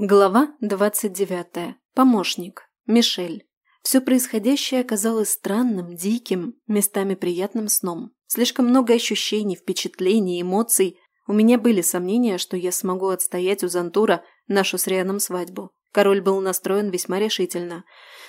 Глава 29. Помощник. Мишель. Все происходящее оказалось странным, диким, местами приятным сном. Слишком много ощущений, впечатлений, эмоций. У меня были сомнения, что я смогу отстоять у Зантура нашу с Рианом свадьбу. Король был настроен весьма решительно.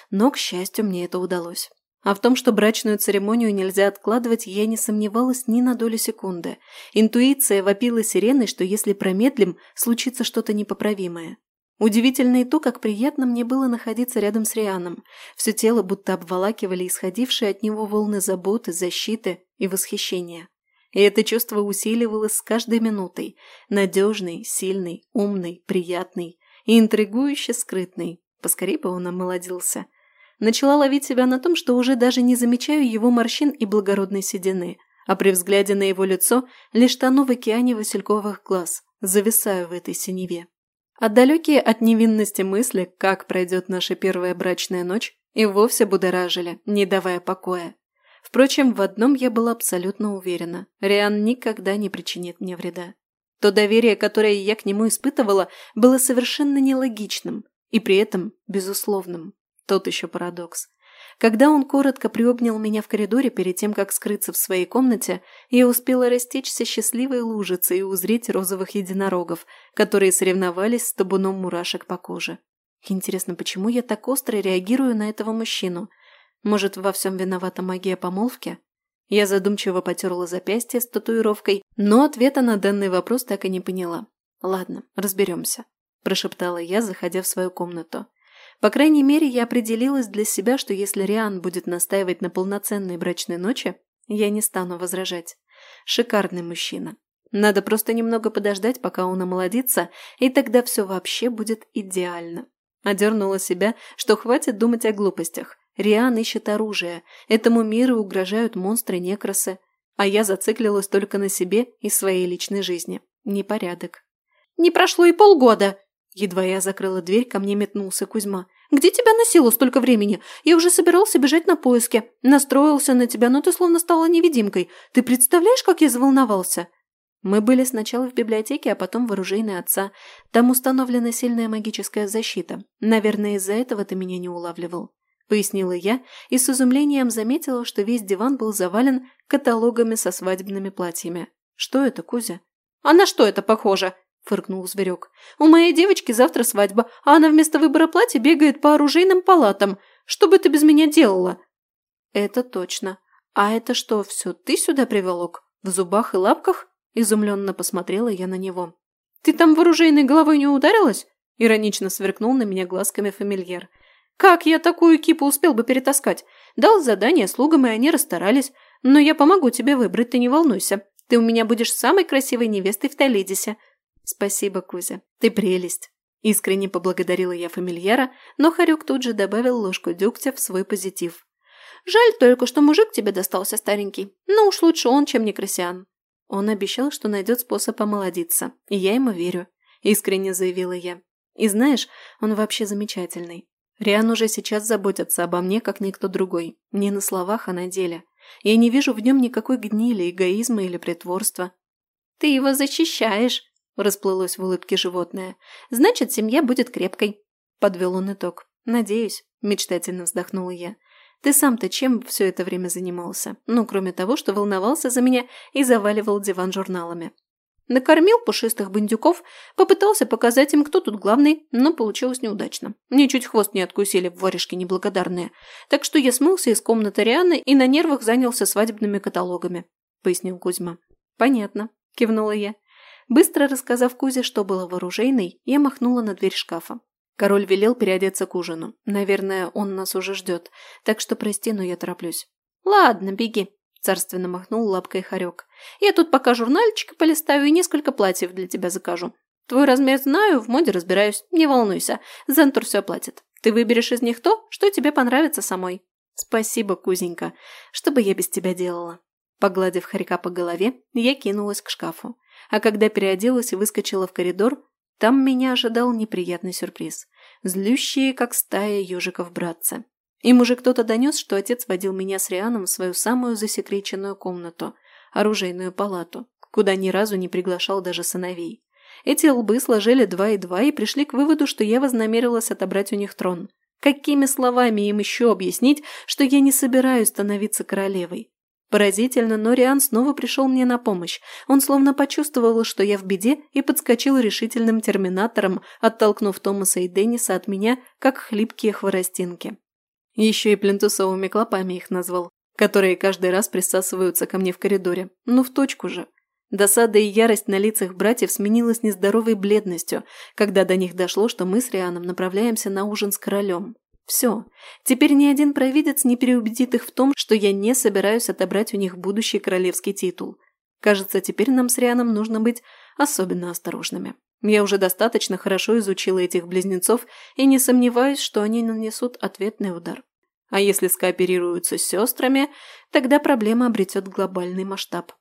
Но, к счастью, мне это удалось. А в том, что брачную церемонию нельзя откладывать, я не сомневалась ни на долю секунды. Интуиция вопила сиреной, что если промедлим, случится что-то непоправимое. Удивительно и то, как приятно мне было находиться рядом с Рианом. Все тело будто обволакивали исходившие от него волны заботы, защиты и восхищения. И это чувство усиливалось с каждой минутой. Надежный, сильный, умный, приятный и интригующе скрытный. Поскорее бы он омолодился. Начала ловить себя на том, что уже даже не замечаю его морщин и благородной седины, а при взгляде на его лицо лишь тону в океане васильковых глаз, зависаю в этой синеве. А далекие от невинности мысли, как пройдет наша первая брачная ночь, и вовсе будоражили, не давая покоя. Впрочем, в одном я была абсолютно уверена. Риан никогда не причинит мне вреда. То доверие, которое я к нему испытывала, было совершенно нелогичным и при этом безусловным. Тот еще парадокс. Когда он коротко приобнял меня в коридоре перед тем, как скрыться в своей комнате, я успела растечься счастливой лужицей и узреть розовых единорогов, которые соревновались с табуном мурашек по коже. Интересно, почему я так остро реагирую на этого мужчину? Может, во всем виновата магия помолвки? Я задумчиво потерла запястье с татуировкой, но ответа на данный вопрос так и не поняла. «Ладно, разберемся», – прошептала я, заходя в свою комнату. По крайней мере, я определилась для себя, что если Риан будет настаивать на полноценной брачной ночи, я не стану возражать. Шикарный мужчина. Надо просто немного подождать, пока он омолодится, и тогда все вообще будет идеально. Одернула себя, что хватит думать о глупостях. Риан ищет оружие. Этому миру угрожают монстры-некрасы. А я зациклилась только на себе и своей личной жизни. Непорядок. «Не прошло и полгода!» Едва я закрыла дверь, ко мне метнулся Кузьма. «Где тебя носило столько времени? Я уже собирался бежать на поиски. Настроился на тебя, но ты словно стала невидимкой. Ты представляешь, как я заволновался?» Мы были сначала в библиотеке, а потом в оружейной отца. Там установлена сильная магическая защита. Наверное, из-за этого ты меня не улавливал. Пояснила я и с изумлением заметила, что весь диван был завален каталогами со свадебными платьями. Что это, Кузя? А на что это похоже? – фыркнул зверек. «У моей девочки завтра свадьба, а она вместо выбора платья бегает по оружейным палатам. Что бы ты без меня делала?» «Это точно. А это что, все ты сюда приволок? В зубах и лапках?» – изумленно посмотрела я на него. «Ты там в оружейной головой не ударилась?» – иронично сверкнул на меня глазками фамильяр. «Как я такую кипу успел бы перетаскать? Дал задание слугам, и они расстарались. Но я помогу тебе выбрать, ты не волнуйся. Ты у меня будешь самой красивой невестой в Толедисе. «Спасибо, Кузя. Ты прелесть!» Искренне поблагодарила я фамильяра, но Харюк тут же добавил ложку дегтя в свой позитив. «Жаль только, что мужик тебе достался старенький. Но уж лучше он, чем Некрасиан». Он обещал, что найдет способ омолодиться, и я ему верю. Искренне заявила я. И знаешь, он вообще замечательный. Риан уже сейчас заботится обо мне, как никто другой. Не на словах, а на деле. Я не вижу в нем никакой гнили, эгоизма или притворства. «Ты его защищаешь!» Расплылось в улыбке животное. «Значит, семья будет крепкой», – подвел он итог. «Надеюсь», – мечтательно вздохнула я. «Ты сам-то чем все это время занимался? Ну, кроме того, что волновался за меня и заваливал диван журналами». Накормил пушистых бандюков, попытался показать им, кто тут главный, но получилось неудачно. Мне чуть хвост не откусили, воришки неблагодарные. Так что я смылся из комнаты Рианы и на нервах занялся свадебными каталогами», – пояснил Кузьма. «Понятно», – кивнула я. Быстро рассказав Кузе, что было в оружейной, я махнула на дверь шкафа. Король велел переодеться к ужину. Наверное, он нас уже ждет, так что прости, но я тороплюсь. «Ладно, беги», – царственно махнул лапкой Харек. «Я тут пока журнальчики полистаю и несколько платьев для тебя закажу. Твой размер знаю, в моде разбираюсь, не волнуйся, Зентур все оплатит. Ты выберешь из них то, что тебе понравится самой». «Спасибо, Кузенька. Что бы я без тебя делала?» Погладив Харька по голове, я кинулась к шкафу а когда переоделась и выскочила в коридор, там меня ожидал неприятный сюрприз. Злющие, как стая ежиков братцы. Им уже кто-то донес, что отец водил меня с Рианом в свою самую засекреченную комнату, оружейную палату, куда ни разу не приглашал даже сыновей. Эти лбы сложили два и два и пришли к выводу, что я вознамерилась отобрать у них трон. Какими словами им еще объяснить, что я не собираюсь становиться королевой? Поразительно, но Риан снова пришел мне на помощь. Он словно почувствовал, что я в беде, и подскочил решительным терминатором, оттолкнув Томаса и Денниса от меня, как хлипкие хворостинки. Еще и плинтусовыми клопами их назвал, которые каждый раз присасываются ко мне в коридоре. Ну, в точку же. Досада и ярость на лицах братьев сменилась нездоровой бледностью, когда до них дошло, что мы с Рианом направляемся на ужин с королем. Все. Теперь ни один провидец не переубедит их в том, что я не собираюсь отобрать у них будущий королевский титул. Кажется, теперь нам с Рианом нужно быть особенно осторожными. Я уже достаточно хорошо изучила этих близнецов и не сомневаюсь, что они нанесут ответный удар. А если скооперируются с сестрами, тогда проблема обретет глобальный масштаб.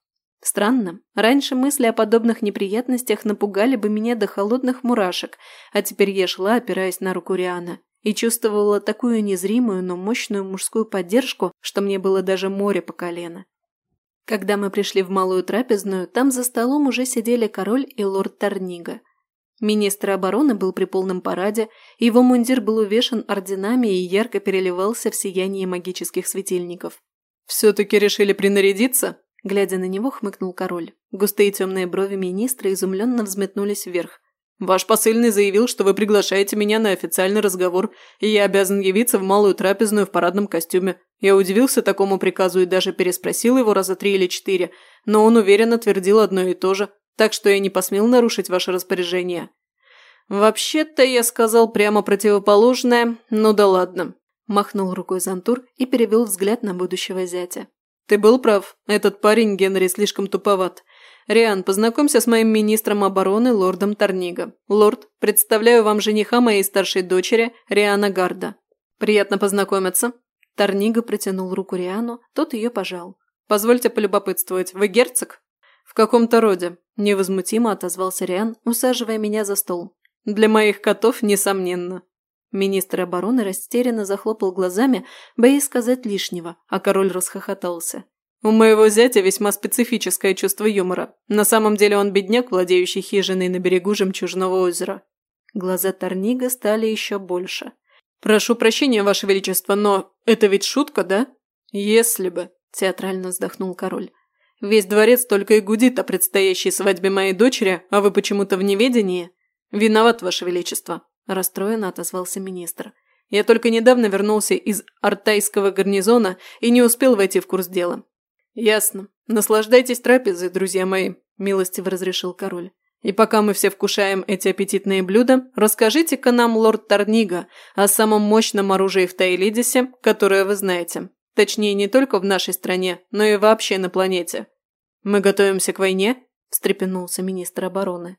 Странно, раньше мысли о подобных неприятностях напугали бы меня до холодных мурашек, а теперь я шла, опираясь на руку Риана, и чувствовала такую незримую, но мощную мужскую поддержку, что мне было даже море по колено. Когда мы пришли в малую трапезную, там за столом уже сидели король и лорд Тарнига. Министр обороны был при полном параде, его мундир был увешан орденами и ярко переливался в сиянии магических светильников. «Все-таки решили принарядиться?» Глядя на него, хмыкнул король. Густые темные брови министра изумленно взметнулись вверх. Ваш посыльный заявил, что вы приглашаете меня на официальный разговор, и я обязан явиться в малую трапезную в парадном костюме. Я удивился такому приказу и даже переспросил его раза три или четыре, но он уверенно твердил одно и то же, так что я не посмел нарушить ваше распоряжение. Вообще-то я сказал прямо противоположное, но да ладно. Махнул рукой Зантур и перевел взгляд на будущего зятя. Ты был прав, этот парень Генри слишком туповат. «Риан, познакомься с моим министром обороны, лордом Торниго. Лорд, представляю вам жениха моей старшей дочери, Риана Гарда. Приятно познакомиться». Торниго протянул руку Риану, тот ее пожал. «Позвольте полюбопытствовать, вы герцог?» «В каком-то роде», – невозмутимо отозвался Риан, усаживая меня за стол. «Для моих котов, несомненно». Министр обороны растерянно захлопал глазами, боясь сказать лишнего, а король расхохотался. У моего зятя весьма специфическое чувство юмора. На самом деле он бедняк, владеющий хижиной на берегу Жемчужного озера. Глаза Торнига стали еще больше. «Прошу прощения, Ваше Величество, но это ведь шутка, да?» «Если бы», – театрально вздохнул король. «Весь дворец только и гудит о предстоящей свадьбе моей дочери, а вы почему-то в неведении?» «Виноват, Ваше Величество», – расстроенно отозвался министр. «Я только недавно вернулся из Артайского гарнизона и не успел войти в курс дела. «Ясно. Наслаждайтесь трапезой, друзья мои», – милостиво разрешил король. «И пока мы все вкушаем эти аппетитные блюда, расскажите-ка нам, лорд Торнига, о самом мощном оружии в Таилидисе, которое вы знаете. Точнее, не только в нашей стране, но и вообще на планете». «Мы готовимся к войне?» – встрепенулся министр обороны.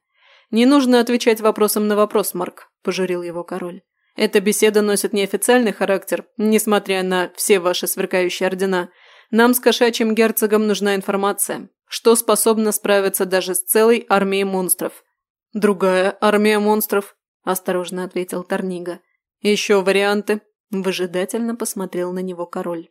«Не нужно отвечать вопросом на вопрос, Марк», – пожурил его король. «Эта беседа носит неофициальный характер, несмотря на все ваши сверкающие ордена – нам с кошачьим герцогом нужна информация, что способно справиться даже с целой армией монстров. Другая армия монстров, осторожно ответил Торнига. Еще варианты? Выжидательно посмотрел на него король.